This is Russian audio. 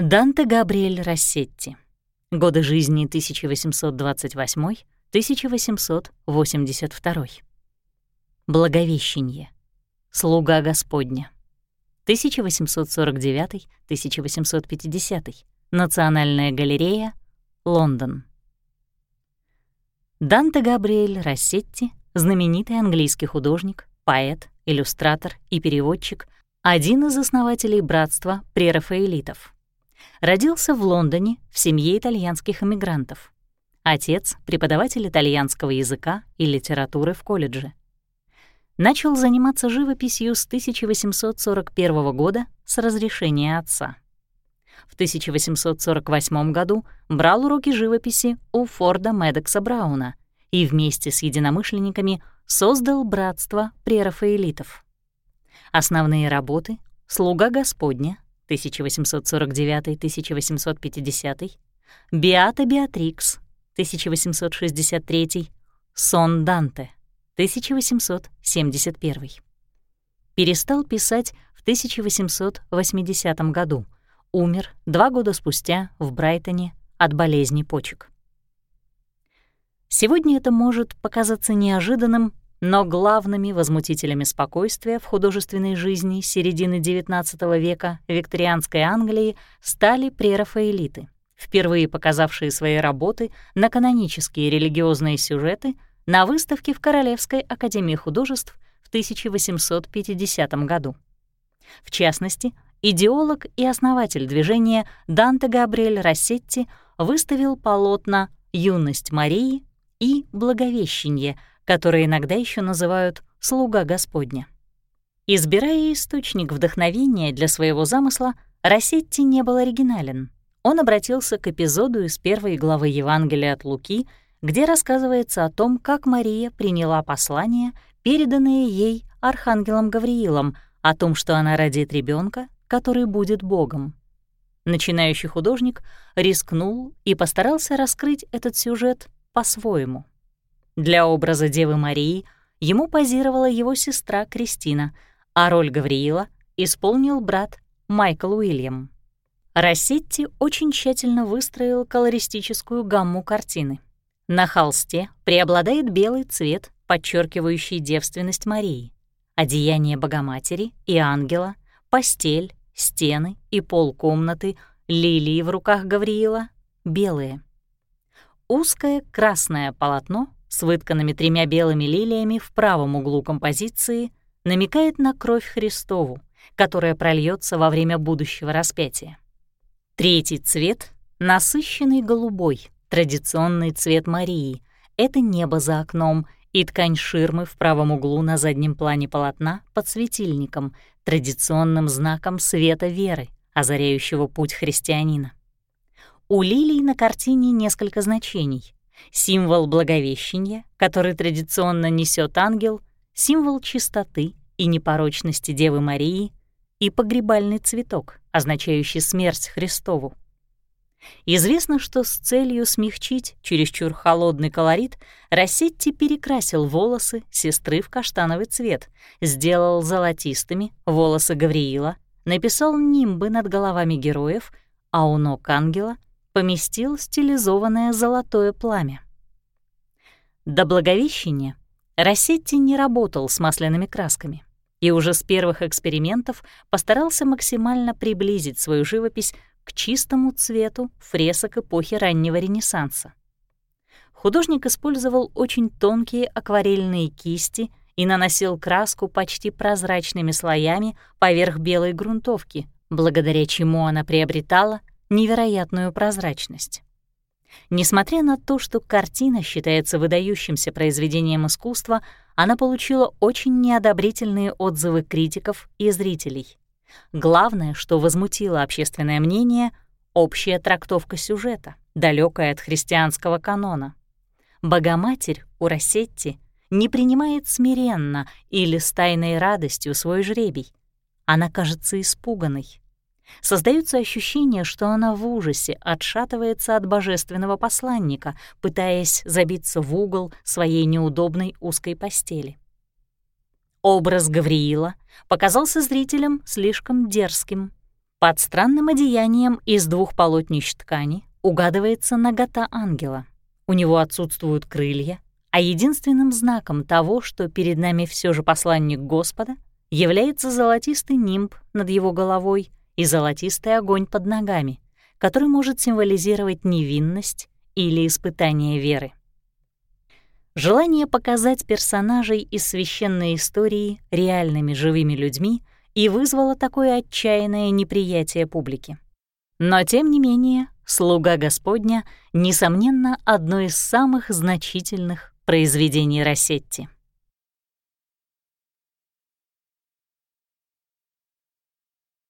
Данте Габриэль Рассетти. Годы жизни 1828-1882. Благовещение. Слуга Господня. 1849-1850. Национальная галерея, Лондон. Данте Габриэль Рассетти — знаменитый английский художник, поэт, иллюстратор и переводчик, один из основателей братства прерафаэлитов. Родился в Лондоне в семье итальянских эмигрантов. Отец — преподаватель итальянского языка и литературы в колледже. Начал заниматься живописью с 1841 года с разрешения отца. В 1848 году брал уроки живописи у Форда Медекса Брауна и вместе с единомышленниками создал братство прерафаэлитов. Основные работы «Слуга Господня» 1849-1850, Биата Беатрикс, 1863, Сон Данте, 1871. Перестал писать в 1880 году, умер два года спустя в Брайтоне от болезни почек. Сегодня это может показаться неожиданным, но главными возмутителями спокойствия в художественной жизни середины XIX века викторианской Англии стали прерафаэлиты, впервые показавшие свои работы на канонические религиозные сюжеты на выставке в Королевской академии художеств в 1850 году. В частности, идеолог и основатель движения Данте Габриэль Рассетти выставил полотна «Юность Марии» и «Благовещение», который иногда еще называют «слуга Господня». Избирая источник вдохновения для своего замысла, Рассетти не был оригинален. Он обратился к эпизоду из первой главы Евангелия от Луки, где рассказывается о том, как Мария приняла послание, переданное ей архангелом Гавриилом, о том, что она родит ребенка, который будет Богом. Начинающий художник рискнул и постарался раскрыть этот сюжет по-своему. Для образа Девы Марии ему позировала его сестра Кристина, а роль Гавриила исполнил брат Майкл Уильям. Рассетти очень тщательно выстроил колористическую гамму картины. На холсте преобладает белый цвет, подчеркивающий девственность Марии, одеяние Богоматери и ангела, постель, стены и пол комнаты, лилии в руках Гавриила — белые. Узкое красное полотно с вытканными тремя белыми лилиями в правом углу композиции намекает на кровь Христову, которая прольется во время будущего распятия. Третий цвет — насыщенный голубой, традиционный цвет Марии. Это небо за окном и ткань ширмы в правом углу на заднем плане полотна под светильником, традиционным знаком света веры, озаряющего путь христианина. У лилий на картине несколько значений. Символ Благовещения, который традиционно несет ангел, символ чистоты и непорочности Девы Марии и погребальный цветок, означающий смерть Христову. Известно, что с целью смягчить чересчур холодный колорит Рассетти перекрасил волосы сестры в каштановый цвет, сделал золотистыми волосы Гавриила, написал нимбы над головами героев, а у ног ангела — поместил стилизованное золотое пламя. До Благовещения Рассетти не работал с масляными красками и уже с первых экспериментов постарался максимально приблизить свою живопись к чистому цвету фресок эпохи раннего Ренессанса. Художник использовал очень тонкие акварельные кисти и наносил краску почти прозрачными слоями поверх белой грунтовки, благодаря чему она приобретала невероятную прозрачность. Несмотря на то, что картина считается выдающимся произведением искусства, она получила очень неодобрительные отзывы критиков и зрителей. Главное, что возмутило общественное мнение — общая трактовка сюжета, далекая от христианского канона. Богоматерь у Рассетти не принимает смиренно или с тайной радостью свой жребий. Она кажется испуганной, Создается ощущение, что она в ужасе отшатывается от божественного посланника, пытаясь забиться в угол своей неудобной узкой постели. Образ Гавриила показался зрителям слишком дерзким. Под странным одеянием из двух полотнищ ткани угадывается нагота ангела. У него отсутствуют крылья, а единственным знаком того, что перед нами все же посланник Господа, является золотистый нимб над его головой и золотистый огонь под ногами, который может символизировать невинность или испытание веры. Желание показать персонажей из священной истории реальными живыми людьми и вызвало такое отчаянное неприятие публики. Но, тем не менее, «Слуга Господня» — несомненно, одно из самых значительных произведений Рассетти.